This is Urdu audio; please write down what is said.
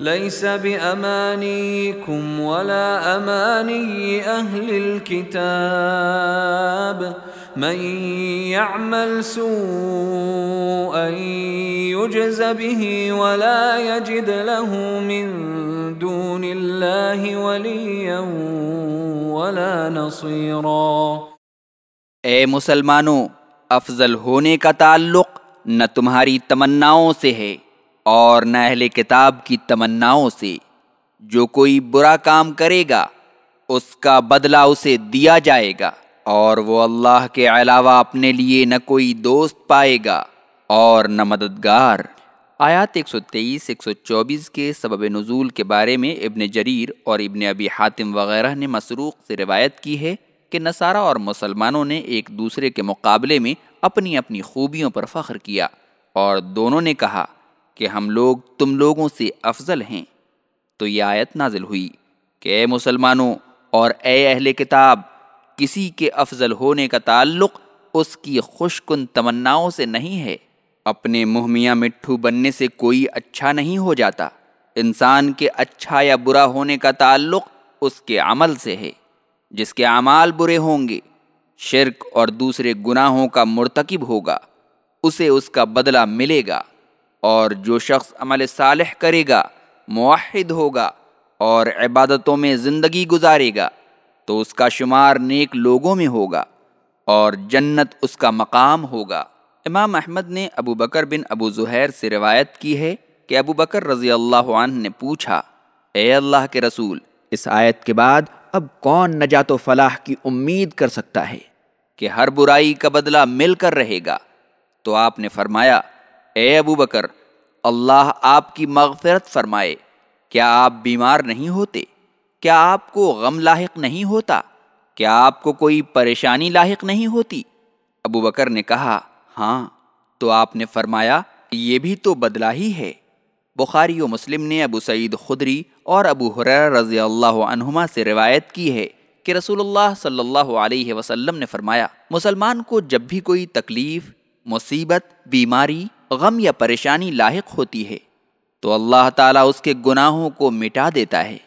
ليس بأمانيكم ولا أماني أهل الكتاب. من يعمل سوءا يجز به ولا يجد له من دون الله وليا ولا نصيرا. اے مسلمانوں افضل ہونے کا تعلق نہ تمہاری تمناؤں سے ہے۔ اور نہ اہل کتاب کی تمناؤں سے۔ جو کوئی برا کام کرے گا، اس کا بدلہ اسے دیا جائے گا۔ اور وہ اللہ کے علاوہ اپنے لیے نہ کوئی دوست پائے گا اور نہ مددگار۔ آیات 123 124 کے سبب نزول کے بارے میں ابن جریر اور ابن ابی حاتم وغیرہ نے مسروق سے روایت کی ہے کہ نصارہ اور مسلمانوں نے ایک دوسرے کے مقابلے میں اپنی اپنی خوبیوں پر فخر کیا اور دونوں نے کہا کہ ہم لوگ تم لوگوں سے افضل ہیں۔ تو یہ آیت نازل ہوئی کہ اے مسلمانوں اور اے اہل کتاب، کسی کے افضل ہونے کا تعلق اس کی خوش کن تمناؤں سے نہیں ہے۔ اپنے منہ میاں مٹھو بننے سے کوئی اچھا نہیں ہو جاتا۔ انسان کے اچھا یا برا ہونے کا تعلق اس کے عمل سے ہے، جس کے اعمال برے ہوں گے۔ شرک اور دوسرے گناہوں کا مرتکب ہوگا، اسے اس کا بدلہ ملے گا۔ اور جو شخص عمل صالح کرے گا معاہد ہوگا اور عبادتوں میں زندگی گزارے گا، تو اس کا شمار نیک لوگوں میں ہوگا اور جنت اس کا مقام ہوگا۔ امام احمد نے ابو بکر بن ابو زہیر سے روایت کی ہے کہ ابو بکر رضی اللہ عنہ نے پوچھا، اے اللہ کے رسول، اس آیت کے بعد اب کون نجات و فلاح کی امید کر سکتا ہے کہ ہر برائی کا بدلہ مل کر رہے گا؟ تو آپ نے فرمایا اے ابو بکر، اللہ آپ کی مغفرت فرمائے، کیا آپ بیمار نہیں ہوتے؟ کیا آپ کو غم لاحق نہیں ہوتا؟ کیا آپ کو کوئی پریشانی لاحق نہیں ہوتی؟ ابو بکر نے کہا ہاں تو آپ نے فرمایا، یہ بھی تو بدلا ہی ہے۔ بخاری و مسلم نے ابو سعید خدری اور ابو حریر رضی اللہ عنہما سے روایت کی ہے کہ رسول اللہ صلی اللہ علیہ وسلم نے فرمایا، مسلمان کو جب بھی کوئی تکلیف، مصیبت، بیماری غم یا پریشانی لاحق ہوتی ہے تو اللہ تعالیٰ اس کے گناہوں کو مٹا دیتا ہے۔